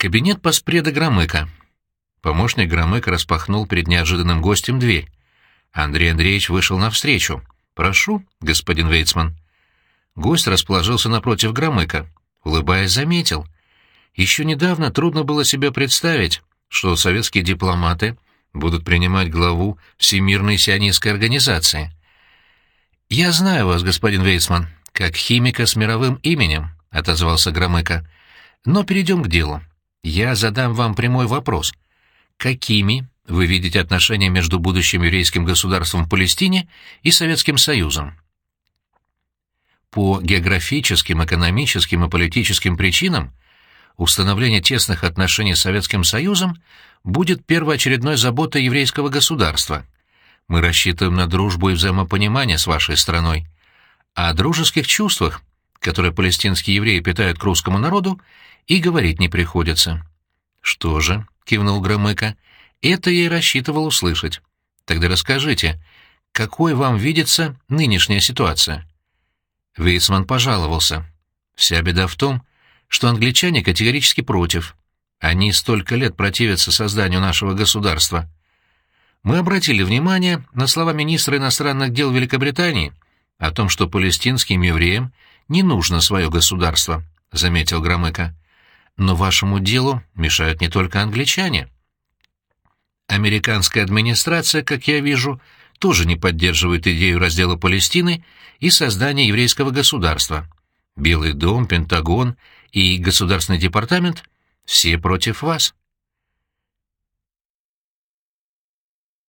Кабинет поспреда Громыка. Помощник Громыка распахнул перед неожиданным гостем дверь. Андрей Андреевич вышел навстречу. «Прошу, господин Вейцман». Гость расположился напротив Громыка. Улыбаясь, заметил. Еще недавно трудно было себе представить, что советские дипломаты будут принимать главу Всемирной сионистской организации. «Я знаю вас, господин Вейцман, как химика с мировым именем», — отозвался Громыко. «Но перейдем к делу. Я задам вам прямой вопрос. Какими вы видите отношения между будущим еврейским государством в Палестине и Советским Союзом?» По географическим, экономическим и политическим причинам установление тесных отношений с Советским Союзом будет первоочередной заботой еврейского государства. Мы рассчитываем на дружбу и взаимопонимание с вашей страной. О дружеских чувствах, которые палестинские евреи питают к русскому народу, и говорить не приходится. «Что же?» — кивнул Громыко. «Это я и рассчитывал услышать. Тогда расскажите, какой вам видится нынешняя ситуация?» Вейцман пожаловался. «Вся беда в том, что англичане категорически против. Они столько лет противятся созданию нашего государства. Мы обратили внимание на слова министра иностранных дел Великобритании о том, что палестинским евреям не нужно свое государство, — заметил Громыко. Но вашему делу мешают не только англичане. Американская администрация, как я вижу, тоже не поддерживает идею раздела Палестины и создания еврейского государства. Белый дом, Пентагон и Государственный департамент — все против вас.